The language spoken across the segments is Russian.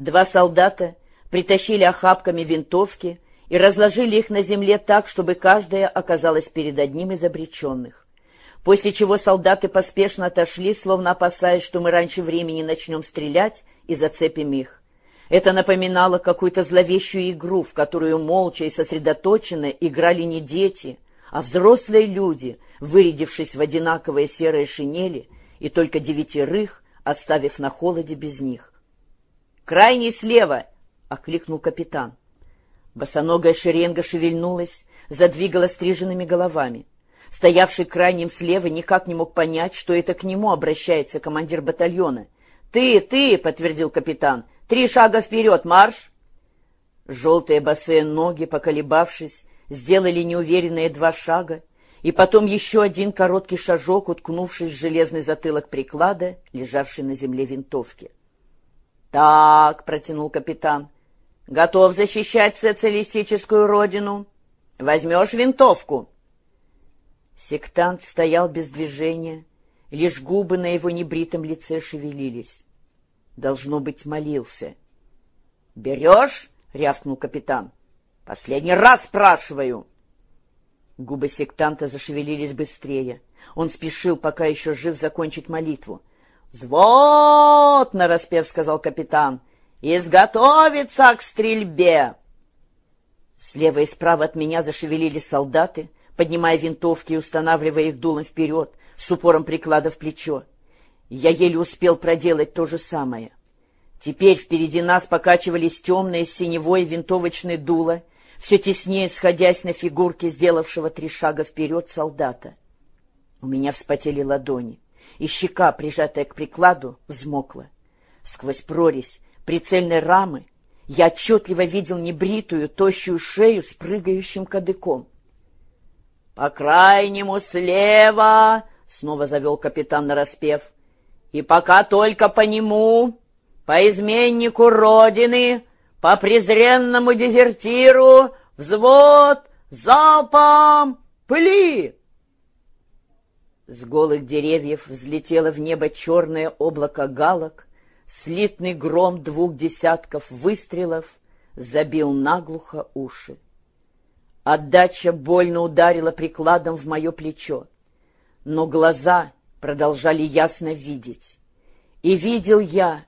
Два солдата притащили охапками винтовки и разложили их на земле так, чтобы каждая оказалась перед одним из обреченных. После чего солдаты поспешно отошли, словно опасаясь, что мы раньше времени начнем стрелять и зацепим их. Это напоминало какую-то зловещую игру, в которую молча и сосредоточенно играли не дети, а взрослые люди, вырядившись в одинаковые серые шинели, и только девятерых, оставив на холоде без них. «Крайний слева!» — окликнул капитан. Босоногая шеренга шевельнулась, задвигала стриженными головами. Стоявший крайним слева никак не мог понять, что это к нему обращается командир батальона. «Ты, ты!» — подтвердил капитан. «Три шага вперед, марш!» Желтые босые ноги, поколебавшись, сделали неуверенные два шага, и потом еще один короткий шажок, уткнувшись в железный затылок приклада, лежавший на земле винтовки. «Так», — протянул капитан, — «готов защищать социалистическую родину? Возьмешь винтовку?» Сектант стоял без движения, лишь губы на его небритом лице шевелились. Должно быть, молился. «Берешь?» — рявкнул капитан. «Последний раз спрашиваю!» Губы сектанта зашевелились быстрее. Он спешил, пока еще жив, закончить молитву. «Взвод!» — нараспев сказал капитан. «Изготовиться к стрельбе!» Слева и справа от меня зашевелились солдаты, поднимая винтовки и устанавливая их дулом вперед, с упором приклада в плечо. Я еле успел проделать то же самое. Теперь впереди нас покачивались темные синевой винтовочные дула, все теснее сходясь на фигурке сделавшего три шага вперед солдата. У меня вспотели ладони, и щека, прижатая к прикладу, взмокла. Сквозь прорезь прицельной рамы я отчетливо видел небритую, тощую шею с прыгающим кадыком. — По крайнему слева! — снова завел капитан нараспев. — И пока только по нему, по изменнику Родины, по презренному дезертиру взвод залпом пыли! С голых деревьев взлетело в небо черное облако галок, слитный гром двух десятков выстрелов забил наглухо уши. Отдача больно ударила прикладом в мое плечо, но глаза продолжали ясно видеть. И видел я,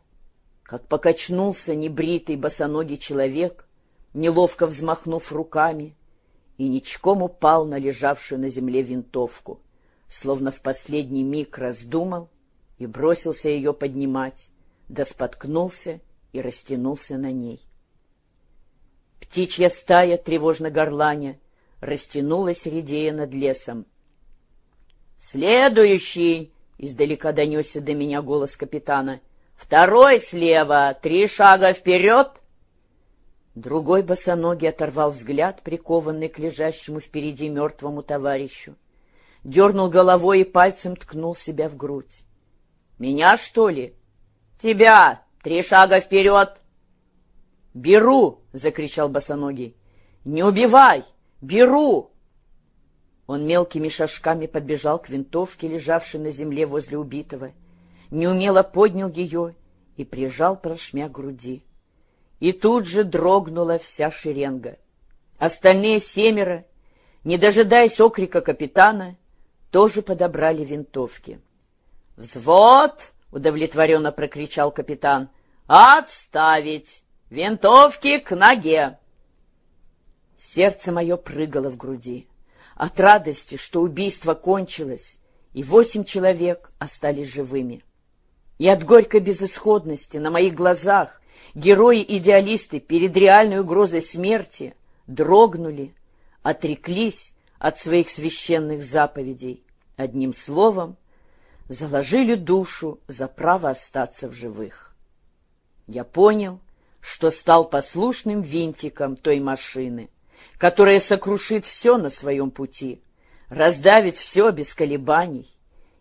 как покачнулся небритый босоногий человек, неловко взмахнув руками, и ничком упал на лежавшую на земле винтовку, словно в последний миг раздумал и бросился ее поднимать, да споткнулся и растянулся на ней. Птичья стая, тревожно горланя, растянулась редея над лесом. «Следующий!» — издалека донесся до меня голос капитана — Второй слева, три шага вперед. Другой босоногий оторвал взгляд, прикованный к лежащему впереди мертвому товарищу. Дернул головой и пальцем ткнул себя в грудь. «Меня, что ли?» «Тебя! Три шага вперед!» «Беру!» — закричал босоногий. «Не убивай! Беру!» Он мелкими шажками подбежал к винтовке, лежавшей на земле возле убитого, неумело поднял ее и прижал прошмя груди. И тут же дрогнула вся шеренга. Остальные семеро, не дожидаясь окрика капитана, тоже подобрали винтовки. «Взвод!» — удовлетворенно прокричал капитан. «Отставить! Винтовки к ноге!» Сердце мое прыгало в груди. От радости, что убийство кончилось, и восемь человек остались живыми. И от горькой безысходности на моих глазах герои-идеалисты перед реальной угрозой смерти дрогнули, отреклись от своих священных заповедей. Одним словом, заложили душу за право остаться в живых. Я понял, что стал послушным винтиком той машины, которая сокрушит все на своем пути, раздавит все без колебаний.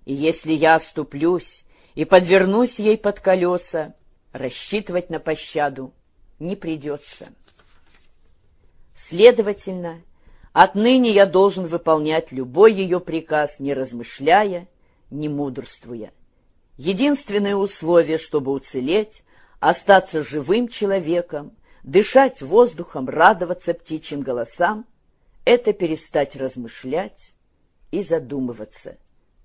И если я оступлюсь и подвернусь ей под колеса, рассчитывать на пощаду не придется. Следовательно, отныне я должен выполнять любой ее приказ, не размышляя, не мудрствуя. Единственное условие, чтобы уцелеть, остаться живым человеком, дышать воздухом, радоваться птичьим голосам — это перестать размышлять и задумываться,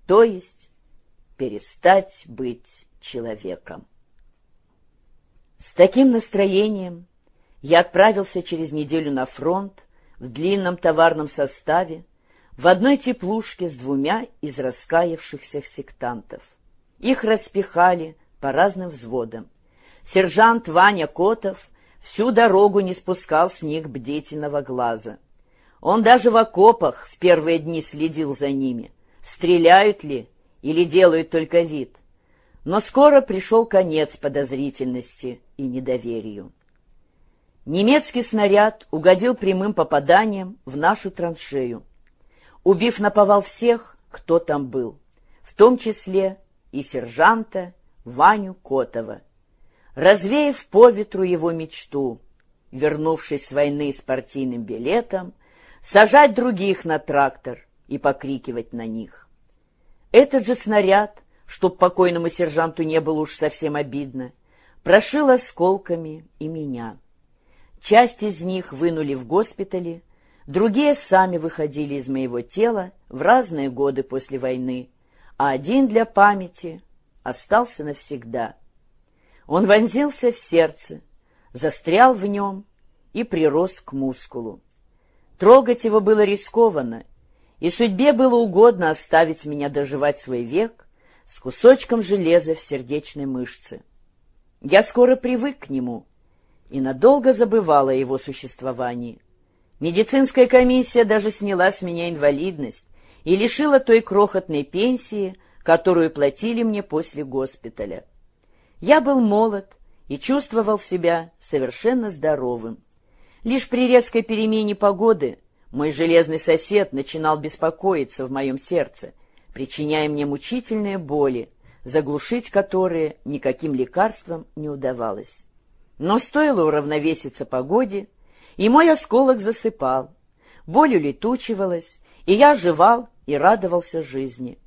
то есть перестать быть человеком. С таким настроением я отправился через неделю на фронт в длинном товарном составе в одной теплушке с двумя из раскаявшихся сектантов. Их распихали по разным взводам. Сержант Ваня Котов всю дорогу не спускал с них бдительного глаза. Он даже в окопах в первые дни следил за ними, стреляют ли или делают только вид. Но скоро пришел конец подозрительности и недоверию. Немецкий снаряд угодил прямым попаданием в нашу траншею, убив наповал всех, кто там был, в том числе и сержанта Ваню Котова, развеяв по ветру его мечту, вернувшись с войны с партийным билетом, сажать других на трактор и покрикивать на них. Этот же снаряд, чтоб покойному сержанту не было уж совсем обидно, прошил осколками и меня. Часть из них вынули в госпитале, другие сами выходили из моего тела в разные годы после войны, а один для памяти остался навсегда. Он вонзился в сердце, застрял в нем и прирос к мускулу. Трогать его было рискованно, и судьбе было угодно оставить меня доживать свой век с кусочком железа в сердечной мышце. Я скоро привык к нему — и надолго забывала о его существовании. Медицинская комиссия даже сняла с меня инвалидность и лишила той крохотной пенсии, которую платили мне после госпиталя. Я был молод и чувствовал себя совершенно здоровым. Лишь при резкой перемене погоды мой железный сосед начинал беспокоиться в моем сердце, причиняя мне мучительные боли, заглушить которые никаким лекарством не удавалось. Но стоило уравновеситься погоде, и мой осколок засыпал, боль улетучивалась, и я оживал и радовался жизни.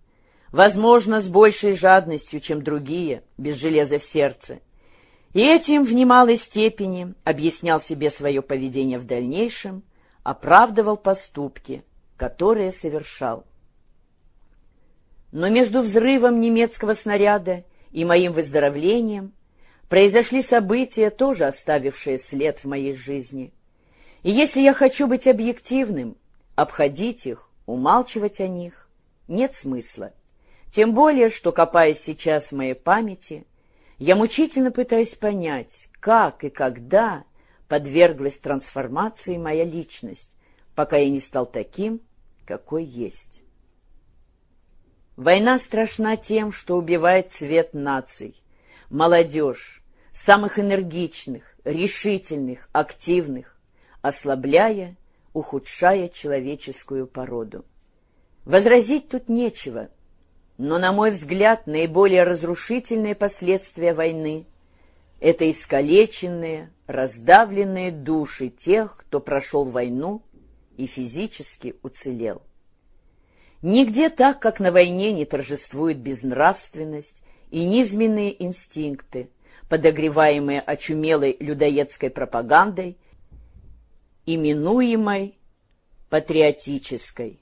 Возможно, с большей жадностью, чем другие, без железа в сердце. И этим в немалой степени объяснял себе свое поведение в дальнейшем, оправдывал поступки, которые совершал. Но между взрывом немецкого снаряда и моим выздоровлением произошли события, тоже оставившие след в моей жизни. И если я хочу быть объективным, обходить их, умалчивать о них нет смысла. Тем более, что, копаясь сейчас в моей памяти, я мучительно пытаюсь понять, как и когда подверглась трансформации моя личность, пока я не стал таким, какой есть. Война страшна тем, что убивает цвет наций, молодежь, самых энергичных, решительных, активных, ослабляя, ухудшая человеческую породу. Возразить тут нечего, но, на мой взгляд, наиболее разрушительные последствия войны — это искалеченные, раздавленные души тех, кто прошел войну и физически уцелел. Нигде так, как на войне, не торжествует безнравственность и низменные инстинкты, подогреваемые очумелой людоедской пропагандой, именуемой патриотической.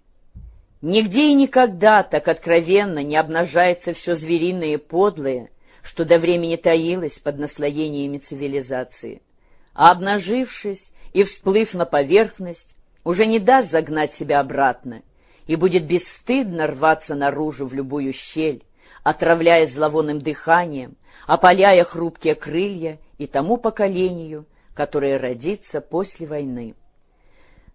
Нигде и никогда так откровенно не обнажается все звериное и подлое, что до времени таилось под наслоениями цивилизации. А обнажившись и всплыв на поверхность, уже не даст загнать себя обратно и будет бесстыдно рваться наружу в любую щель, отравляя зловонным дыханием, опаляя хрупкие крылья и тому поколению, которое родится после войны.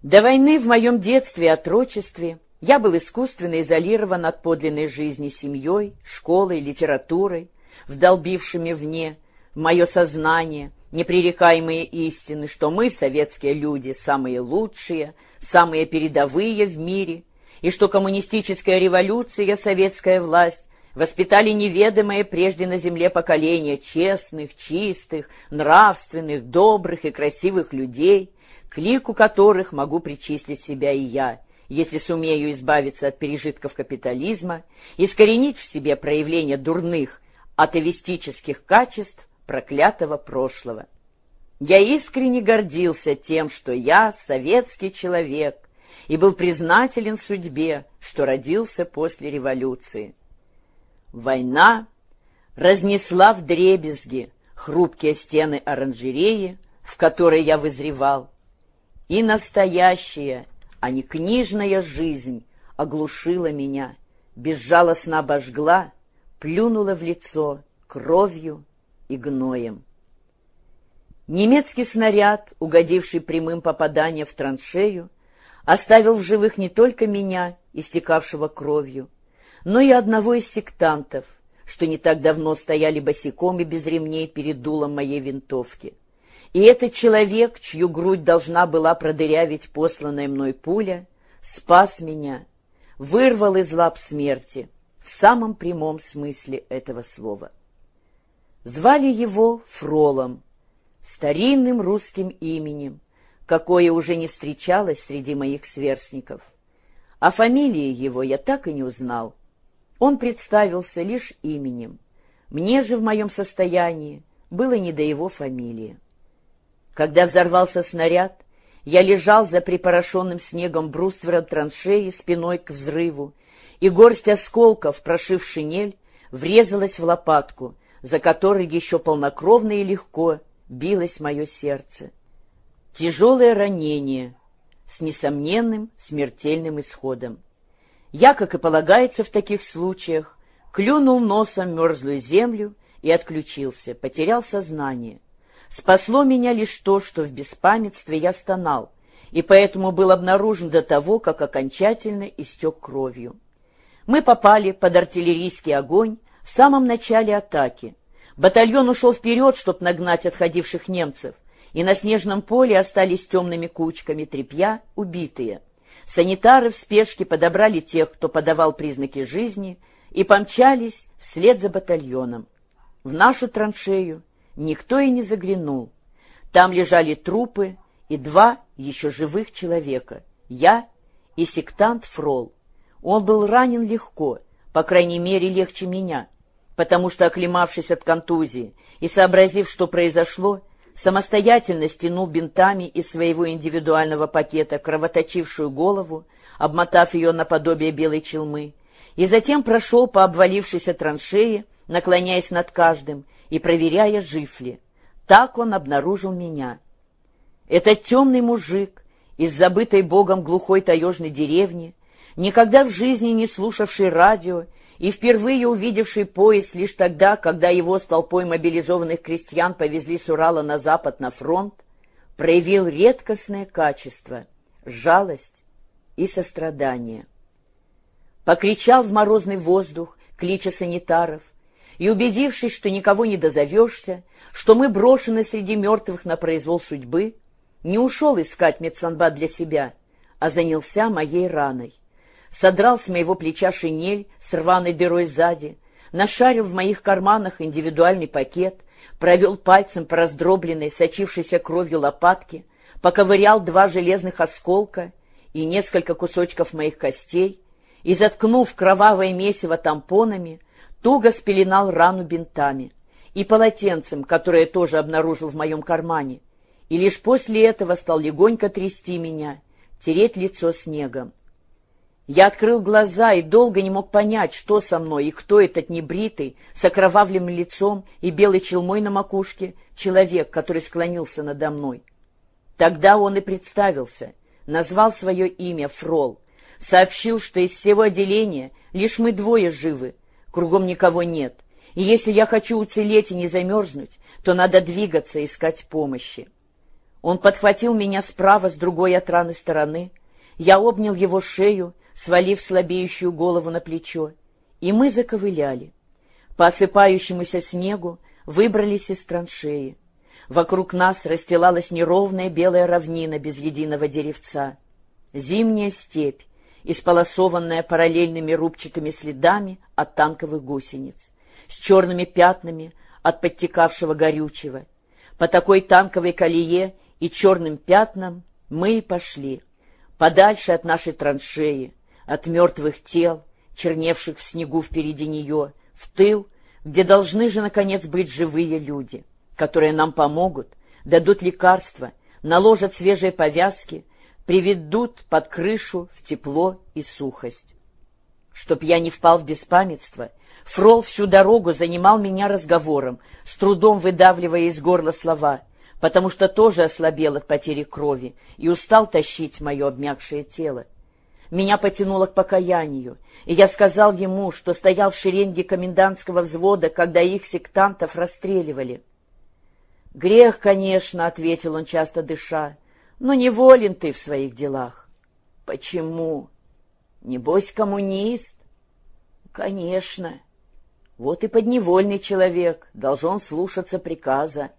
До войны в моем детстве и отрочестве я был искусственно изолирован от подлинной жизни семьей, школой, литературой, вдолбившими вне в мое сознание непререкаемые истины, что мы, советские люди, самые лучшие, самые передовые в мире, и что коммунистическая революция, советская власть воспитали неведомое прежде на земле поколение честных, чистых, нравственных, добрых и красивых людей, к лику которых могу причислить себя и я, если сумею избавиться от пережитков капитализма, искоренить в себе проявление дурных, атовистических качеств проклятого прошлого. Я искренне гордился тем, что я советский человек, и был признателен судьбе, что родился после революции. Война разнесла в дребезги хрупкие стены оранжереи, в которой я вызревал, и настоящая, а не книжная жизнь оглушила меня, безжалостно обожгла, плюнула в лицо кровью и гноем. Немецкий снаряд, угодивший прямым попаданием в траншею, оставил в живых не только меня, истекавшего кровью, но и одного из сектантов, что не так давно стояли босиком и без ремней перед дулом моей винтовки. И этот человек, чью грудь должна была продырявить посланная мной пуля, спас меня, вырвал из лап смерти в самом прямом смысле этого слова. Звали его Фролом, старинным русским именем, какое уже не встречалось среди моих сверстников. А фамилии его я так и не узнал. Он представился лишь именем. Мне же в моем состоянии было не до его фамилии. Когда взорвался снаряд, я лежал за припорошенным снегом бруствером траншеи спиной к взрыву, и горсть осколков, прошив шинель, врезалась в лопатку, за которой еще полнокровно и легко билось мое сердце. Тяжелое ранение с несомненным смертельным исходом. Я, как и полагается в таких случаях, клюнул носом мерзлую землю и отключился, потерял сознание. Спасло меня лишь то, что в беспамятстве я стонал, и поэтому был обнаружен до того, как окончательно истек кровью. Мы попали под артиллерийский огонь в самом начале атаки. Батальон ушел вперед, чтобы нагнать отходивших немцев, и на снежном поле остались темными кучками тряпья убитые. Санитары в спешке подобрали тех, кто подавал признаки жизни, и помчались вслед за батальоном. В нашу траншею никто и не заглянул. Там лежали трупы и два еще живых человека, я и сектант Фрол. Он был ранен легко, по крайней мере, легче меня, потому что, оклемавшись от контузии и сообразив, что произошло, самостоятельно стянул бинтами из своего индивидуального пакета кровоточившую голову, обмотав ее наподобие белой челмы, и затем прошел по обвалившейся траншее, наклоняясь над каждым и проверяя, жив ли. Так он обнаружил меня. Этот темный мужик из забытой богом глухой таежной деревни, никогда в жизни не слушавший радио и впервые увидевший поезд лишь тогда, когда его с толпой мобилизованных крестьян повезли с Урала на запад на фронт, проявил редкостное качество — жалость и сострадание. Покричал в морозный воздух, клича санитаров, и, убедившись, что никого не дозовешься, что мы брошены среди мертвых на произвол судьбы, не ушел искать медсанбат для себя, а занялся моей раной содрал с моего плеча шинель с рваной дырой сзади, нашарил в моих карманах индивидуальный пакет, провел пальцем по раздробленной, сочившейся кровью лопатке, поковырял два железных осколка и несколько кусочков моих костей и, заткнув кровавое месиво тампонами, туго спеленал рану бинтами и полотенцем, которое тоже обнаружил в моем кармане, и лишь после этого стал легонько трясти меня, тереть лицо снегом. Я открыл глаза и долго не мог понять, что со мной и кто этот небритый, с окровавленным лицом и белой челмой на макушке человек, который склонился надо мной. Тогда он и представился, назвал свое имя Фрол, сообщил, что из всего отделения лишь мы двое живы, кругом никого нет, и если я хочу уцелеть и не замерзнуть, то надо двигаться, искать помощи. Он подхватил меня справа с другой от раны стороны, я обнял его шею, свалив слабеющую голову на плечо, и мы заковыляли. По осыпающемуся снегу выбрались из траншеи. Вокруг нас расстилалась неровная белая равнина без единого деревца. Зимняя степь, исполосованная параллельными рубчатыми следами от танковых гусениц, с черными пятнами от подтекавшего горючего. По такой танковой колее и черным пятнам мы и пошли, подальше от нашей траншеи, от мертвых тел, черневших в снегу впереди нее, в тыл, где должны же, наконец, быть живые люди — которые нам помогут, дадут лекарства, наложат свежие повязки, приведут под крышу в тепло и сухость. Чтоб я не впал в беспамятство, Фрол всю дорогу занимал меня разговором, с трудом выдавливая из горла слова, потому что тоже ослабел от потери крови и устал тащить мое обмякшее тело. Меня потянуло к покаянию, и я сказал ему, что стоял в шеренге комендантского взвода, когда их сектантов расстреливали. «Грех, конечно», — ответил он, часто дыша, — «но неволен ты в своих делах». «Почему? Небось, коммунист?» «Конечно. Вот и подневольный человек, должен слушаться приказа».